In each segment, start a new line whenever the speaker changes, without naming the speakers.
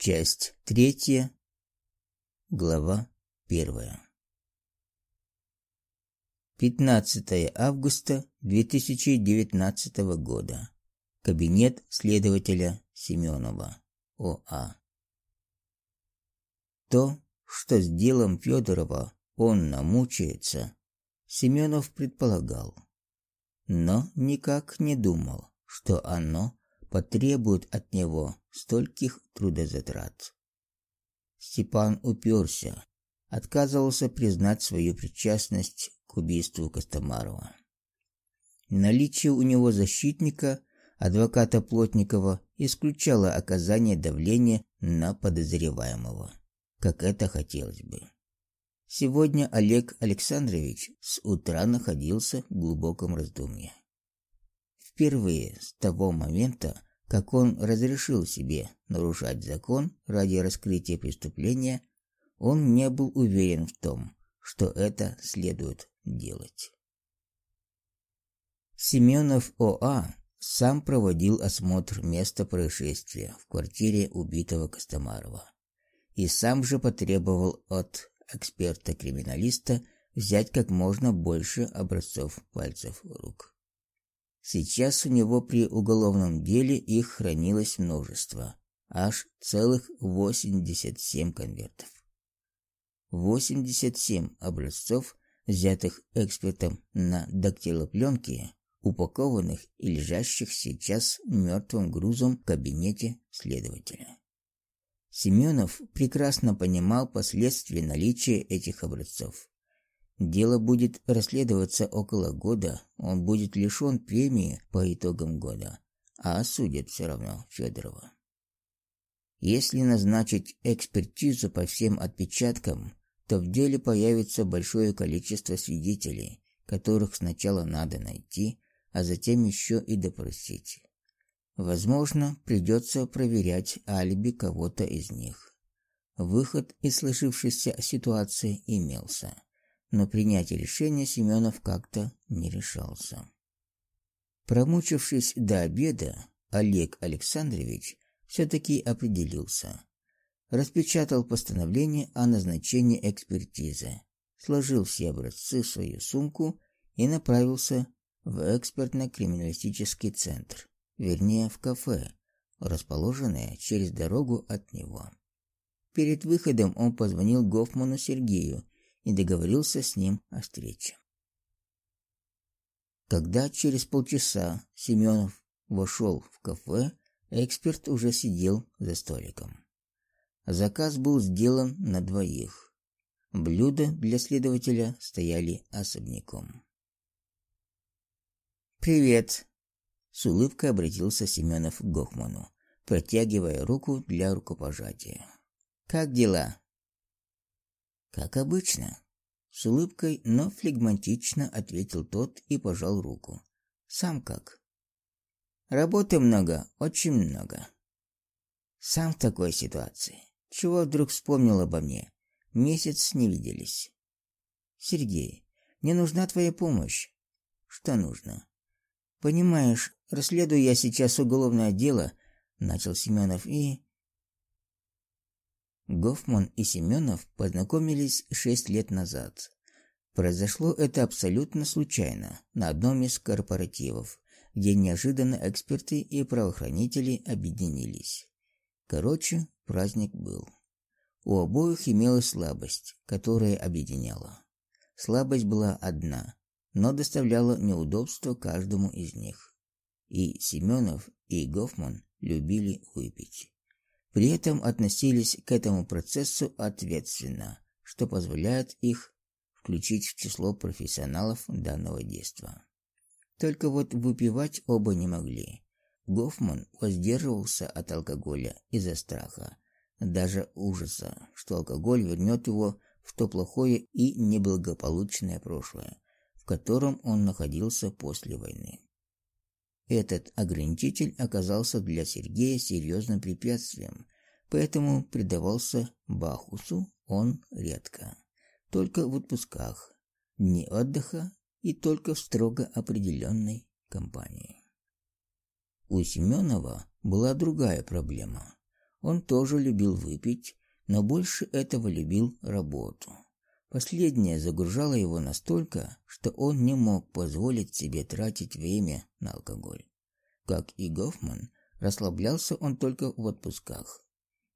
Часть третья. Глава первая. 15 августа 2019 года. Кабинет следователя Семенова. ОА. То, что с делом Федорова он намучается, Семенов предполагал, но никак не думал, что оно потребует от него стольких трудозатрат. Степан уперся, отказывался признать свою причастность к убийству Костомарова. Наличие у него защитника, адвоката Плотникова, исключало оказание давления на подозреваемого, как это хотелось бы. Сегодня Олег Александрович с утра находился в глубоком раздумье. Впервые с того момента, как он разрешил себе нарушать закон ради раскрытия преступления, он не был уверен в том, что это следует делать. Семенов ОА сам проводил осмотр места происшествия в квартире убитого Костомарова и сам же потребовал от эксперта-криминалиста взять как можно больше образцов пальцев рук. Сейчас у него при уголовном деле их хранилось множество, аж целых 87 конвертов. 87 образцов, взятых экспертом на дактилопленке, упакованных и лежащих сейчас мертвым грузом в кабинете следователя. Семенов прекрасно понимал последствия наличия этих образцов. Дело будет расследоваться около года, он будет лишен премии по итогам года, а осудят все равно Федорова. Если назначить экспертизу по всем отпечаткам, то в деле появится большое количество свидетелей, которых сначала надо найти, а затем еще и допросить. Возможно, придется проверять алиби кого-то из них. Выход из сложившейся ситуации имелся но принять решение Семенов как-то не решался. Промучившись до обеда, Олег Александрович все-таки определился. Распечатал постановление о назначении экспертизы, сложил все образцы в свою сумку и направился в экспертно-криминалистический центр, вернее, в кафе, расположенное через дорогу от него. Перед выходом он позвонил Гофману Сергею и договорился с ним о встрече. Когда через полчаса Семенов вошел в кафе, эксперт уже сидел за столиком. Заказ был сделан на двоих. Блюда для следователя стояли особняком. Привет, с улыбкой обратился Семенов к Гохману, протягивая руку для рукопожатия. Как дела? Как обычно, с улыбкой, но флегматично ответил тот и пожал руку. Сам как? Работы много, очень много. Сам в такой ситуации. Чего вдруг вспомнил обо мне? Месяц не виделись. Сергей, мне нужна твоя помощь. Что нужно? Понимаешь, расследую я сейчас уголовное дело, начал Семенов и Гофман и Семенов познакомились шесть лет назад. Произошло это абсолютно случайно, на одном из корпоративов, где неожиданно эксперты и правоохранители объединились. Короче, праздник был. У обоих имелась слабость, которая объединяла. Слабость была одна, но доставляла неудобства каждому из них. И Семенов, и Гофман любили выпить. При этом относились к этому процессу ответственно, что позволяет их включить в число профессионалов данного действа. Только вот выпивать оба не могли. Гофман воздерживался от алкоголя из-за страха, даже ужаса, что алкоголь вернет его в то плохое и неблагополучное прошлое, в котором он находился после войны. Этот ограничитель оказался для Сергея серьезным препятствием, поэтому предавался Бахусу он редко, только в отпусках, дни отдыха и только в строго определенной компании. У Семенова была другая проблема. Он тоже любил выпить, но больше этого любил работу. Последняя загружала его настолько, что он не мог позволить себе тратить время на алкоголь. Как и Гофман, расслаблялся он только в отпусках.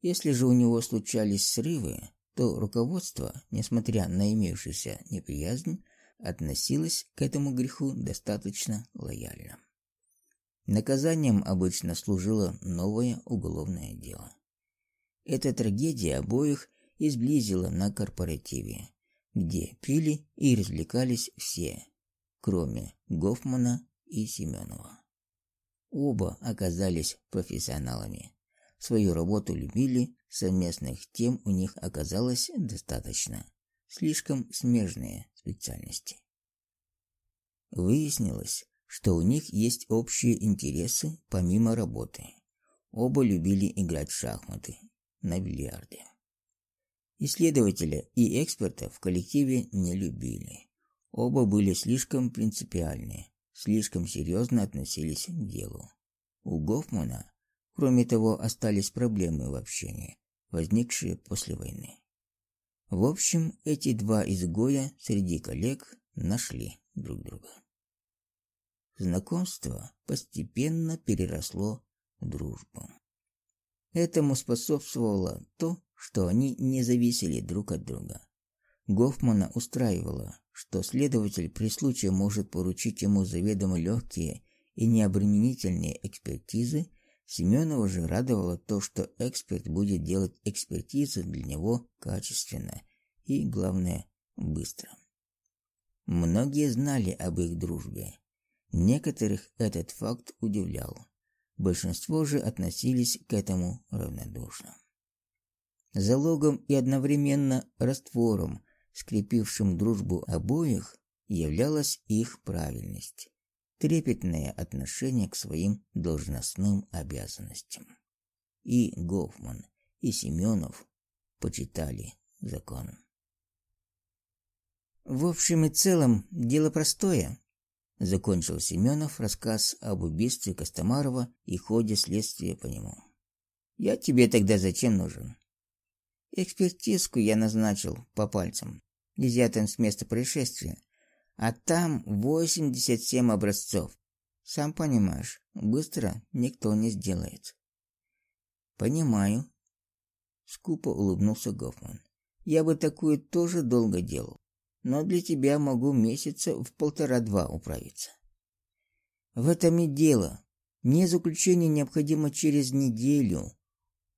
Если же у него случались срывы, то руководство, несмотря на имеющуюся неприязнь, относилось к этому греху достаточно лояльно. Наказанием обычно служило новое уголовное дело. Эта трагедия обоих изблизила на корпоративе, где пили и развлекались все, кроме Гофмана и Семенова. Оба оказались профессионалами. Свою работу любили, совместных тем у них оказалось достаточно. Слишком смежные специальности. Выяснилось, что у них есть общие интересы помимо работы. Оба любили играть в шахматы, на бильярде. Исследователя и эксперта в коллективе не любили. Оба были слишком принципиальны, слишком серьезно относились к делу. У Гофмана, кроме того, остались проблемы в общении, возникшие после войны. В общем, эти два изгоя среди коллег нашли друг друга. Знакомство постепенно переросло в дружбу. Этому способствовало то, что они не зависели друг от друга. Гофмана устраивало, что следователь при случае может поручить ему заведомо легкие и необременительные экспертизы, Семенова же радовало то, что эксперт будет делать экспертизы для него качественно и, главное, быстро. Многие знали об их дружбе. Некоторых этот факт удивлял. Большинство же относились к этому равнодушно. Залогом и одновременно раствором, скрепившим дружбу обоих, являлась их правильность, трепетное отношение к своим должностным обязанностям. И Гофман, и Семенов почитали закон. В общем и целом, дело простое, закончил Семенов рассказ об убийстве Костомарова и ходе следствия по нему. Я тебе тогда зачем нужен? Экспертизку я назначил по пальцам, изъятым с места происшествия, а там 87 образцов. Сам понимаешь, быстро никто не сделает. Понимаю, скупо улыбнулся Гофман. Я бы такую тоже долго делал но для тебя могу месяца в полтора-два управиться. В этом и дело. Мне заключение необходимо через неделю,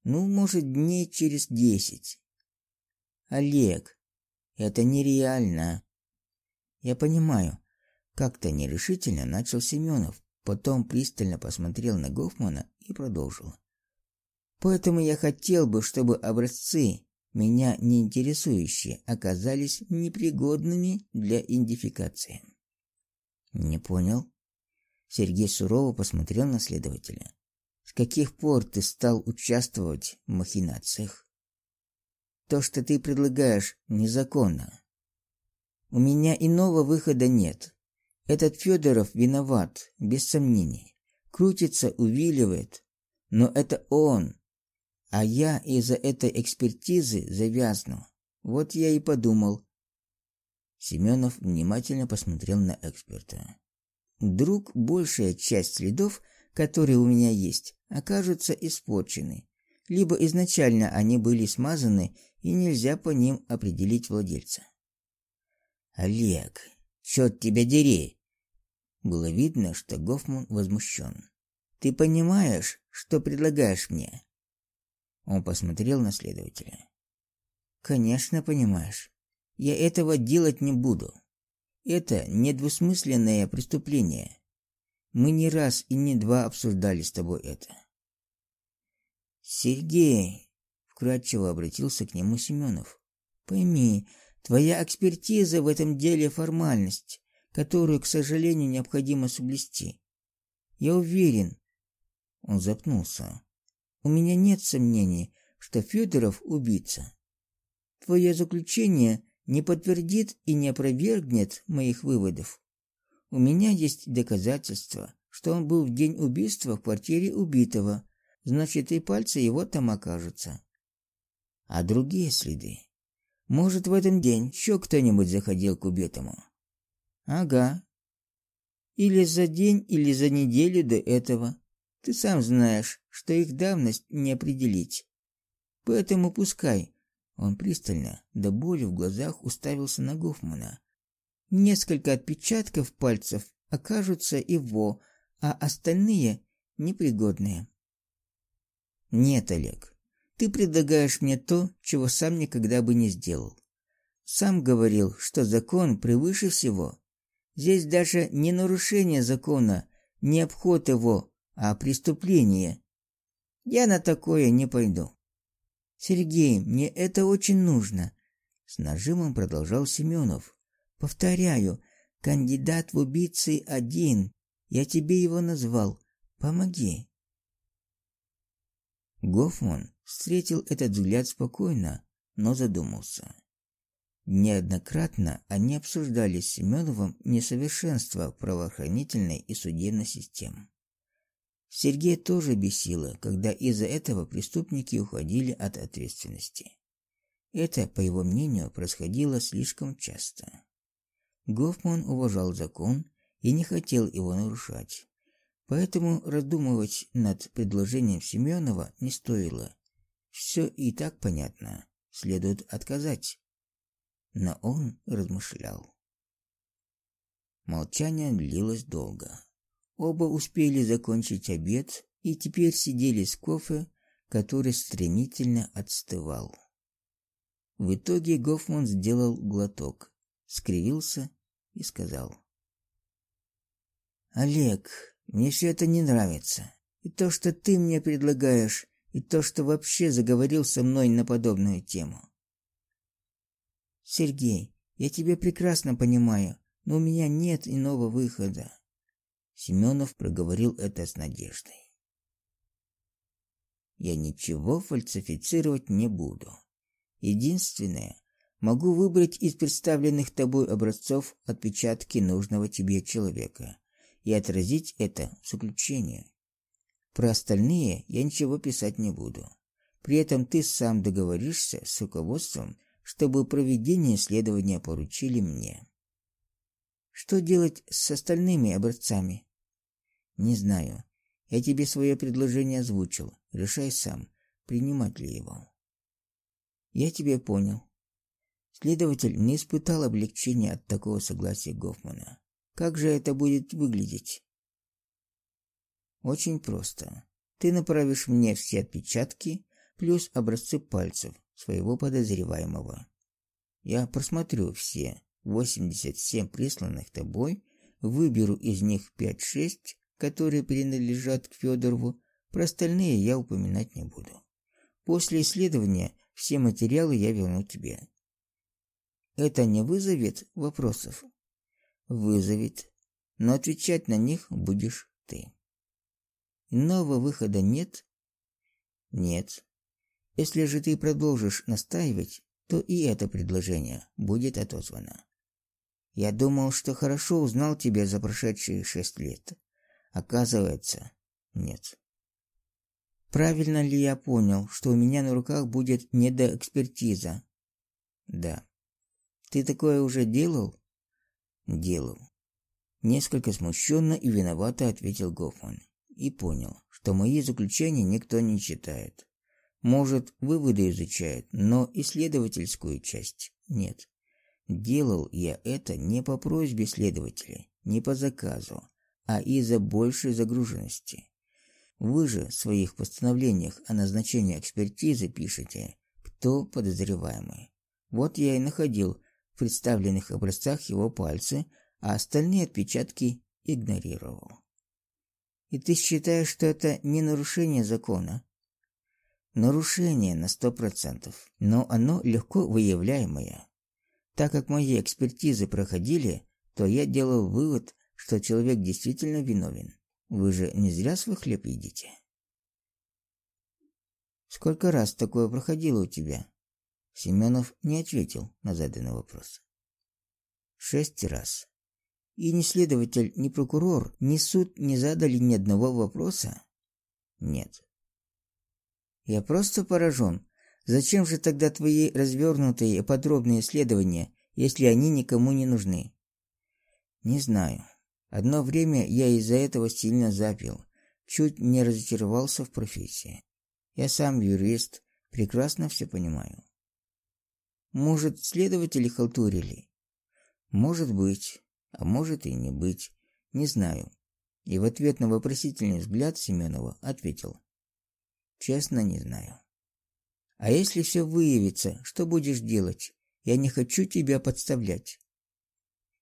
ну, может, дней через десять. Олег, это нереально. Я понимаю, как-то нерешительно начал Семенов, потом пристально посмотрел на Гофмана и продолжил. Поэтому я хотел бы, чтобы образцы меня не интересующие, оказались непригодными для идентификации. Не понял? Сергей сурово посмотрел на следователя. С каких пор ты стал участвовать в махинациях? То, что ты предлагаешь, незаконно. У меня иного выхода нет. Этот Федоров виноват, без сомнений. Крутится, увиливает, но это он, а я из-за этой экспертизы завязну. Вот я и подумал. Семенов внимательно посмотрел на эксперта. Вдруг большая часть следов, которые у меня есть, окажутся испорчены, либо изначально они были смазаны и нельзя по ним определить владельца. Олег, чёрт тебя дери. Было видно, что Гофман возмущен. Ты понимаешь, что предлагаешь мне? Он посмотрел на следователя. Конечно, понимаешь. Я этого делать не буду. Это недвусмысленное преступление. Мы не раз и не два обсуждали с тобой это. Сергей, вкратчиво обратился к нему Семенов. Пойми, твоя экспертиза в этом деле формальность, которую, к сожалению, необходимо соблюсти. Я уверен, он запнулся. У меня нет сомнений, что Федоров убийца. Твое заключение не подтвердит и не опровергнет моих выводов. У меня есть доказательства, что он был в день убийства в квартире убитого, значит и пальцы его там окажутся. А другие следы? Может, в этот день еще кто-нибудь заходил к убитому? Ага. Или за день, или за неделю до этого. Ты сам знаешь, что их давность не определить. Поэтому пускай. Он пристально, до боли в глазах уставился на Гофмана. Несколько отпечатков пальцев окажутся его, а остальные непригодные. Нет, Олег. Ты предлагаешь мне то, чего сам никогда бы не сделал. Сам говорил, что закон превыше всего. Здесь даже не нарушение закона, не обход его, а преступление. Я на такое не пойду. Сергей, мне это очень нужно, с нажимом продолжал Семенов. Повторяю, кандидат в убийцы один. Я тебе его назвал. Помоги. Гофман встретил этот взгляд спокойно, но задумался. Неоднократно они обсуждали с Семеновым несовершенство правоохранительной и судебной систем. Сергея тоже бесило, когда из-за этого преступники уходили от ответственности. Это, по его мнению, происходило слишком часто. Гофман уважал закон и не хотел его нарушать. Поэтому раздумывать над предложением Семенова не стоило. Все и так понятно. Следует отказать. Но он размышлял. Молчание длилось долго. Оба успели закончить обед и теперь сидели с кофе, который стремительно отстывал. В итоге Гофман сделал глоток, скривился и сказал: "Олег, мне все это не нравится. И то, что ты мне предлагаешь, и то, что вообще заговорил со мной на подобную тему. Сергей, я тебя прекрасно понимаю, но у меня нет иного выхода. Семенов проговорил это с надеждой. Я ничего фальсифицировать не буду. Единственное, могу выбрать из представленных тобой образцов отпечатки нужного тебе человека и отразить это в заключение. Про остальные я ничего писать не буду. При этом ты сам договоришься с руководством, чтобы проведение исследования поручили мне. Что делать с остальными образцами? Не знаю. Я тебе свое предложение озвучил. Решай сам, принимать ли его. Я тебя понял. Следователь не испытал облегчения от такого согласия Гофмана. Как же это будет выглядеть? Очень просто. Ты направишь мне все отпечатки плюс образцы пальцев своего подозреваемого. Я просмотрю все 87 присланных тобой, выберу из них 5-6, которые принадлежат к Федорову, про остальные я упоминать не буду. После исследования все материалы я верну тебе. Это не вызовет вопросов? Вызовет, но отвечать на них будешь ты. Иного выхода нет? Нет. Если же ты продолжишь настаивать, то и это предложение будет отозвано. Я думал, что хорошо узнал тебя за прошедшие шесть лет. Оказывается, нет. Правильно ли я понял, что у меня на руках будет недоэкспертиза? Да. Ты такое уже делал? Делал. Несколько смущенно и виновато ответил Гофман и понял, что мои заключения никто не читает. Может, выводы изучают, но исследовательскую часть нет. Делал я это не по просьбе следователя, не по заказу, а из-за большей загруженности. Вы же в своих постановлениях о назначении экспертизы пишете, кто подозреваемый. Вот я и находил в представленных образцах его пальцы, а остальные отпечатки игнорировал. И ты считаешь, что это не нарушение закона? Нарушение на сто процентов, но оно легко выявляемое. Так как мои экспертизы проходили, то я делал вывод, что человек действительно виновен. Вы же не зря свой хлеб едите. Сколько раз такое проходило у тебя? Семенов не ответил на заданный вопрос. Шесть раз. И ни следователь, ни прокурор, ни суд не задали ни одного вопроса? Нет. Я просто поражен. Зачем же тогда твои развернутые и подробные исследования, если они никому не нужны? Не знаю. Одно время я из-за этого сильно запил, чуть не разочаровался в профессии. Я сам юрист, прекрасно все понимаю. Может, следователи халтурили? Может быть, а может и не быть, не знаю. И в ответ на вопросительный взгляд Семенова ответил: Честно, не знаю. А если все выявится, что будешь делать? Я не хочу тебя подставлять.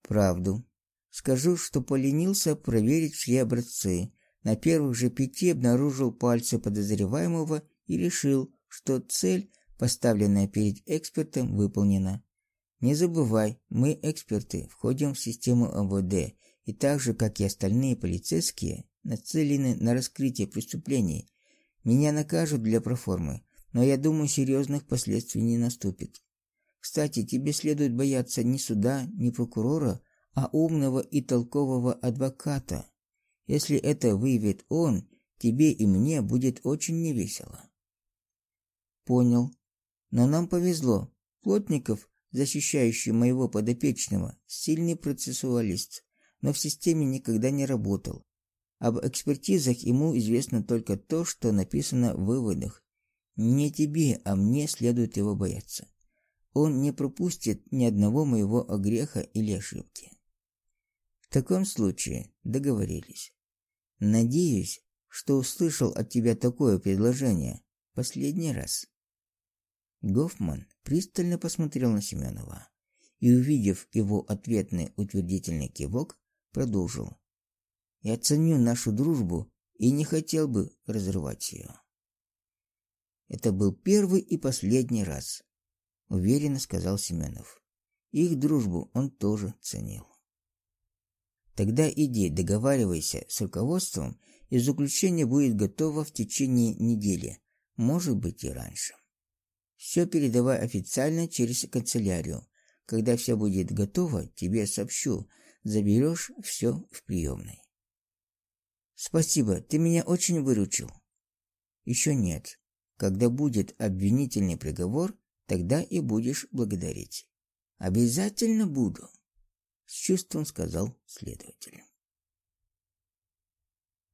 Правду. Скажу, что поленился проверить все образцы. На первых же пяти обнаружил пальцы подозреваемого и решил, что цель, поставленная перед экспертом, выполнена. Не забывай, мы эксперты, входим в систему МВД и так же, как и остальные полицейские, нацелены на раскрытие преступлений. Меня накажут для проформы, но я думаю, серьезных последствий не наступит. Кстати, тебе следует бояться не суда, не прокурора, а умного и толкового адвоката. Если это выявит он, тебе и мне будет очень невесело. Понял. Но нам повезло. Плотников, защищающий моего подопечного, сильный процессуалист, но в системе никогда не работал. Об экспертизах ему известно только то, что написано в выводах. Не тебе, а мне следует его бояться. Он не пропустит ни одного моего огреха или ошибки. В таком случае договорились. Надеюсь, что услышал от тебя такое предложение последний раз. Гофман пристально посмотрел на Семенова и, увидев его ответный утвердительный кивок, продолжил: "Я ценю нашу дружбу и не хотел бы разрывать ее. Это был первый и последний раз, уверенно сказал Семенов. Их дружбу он тоже ценил. Тогда иди, договаривайся с руководством, и заключение будет готово в течение недели, может быть и раньше. Все передавай официально через канцелярию. Когда все будет готово, тебе сообщу. Заберешь все в приемной. Спасибо, ты меня очень выручил. Еще нет. Когда будет обвинительный приговор, тогда и будешь благодарить. Обязательно буду, с чувством сказал следователь.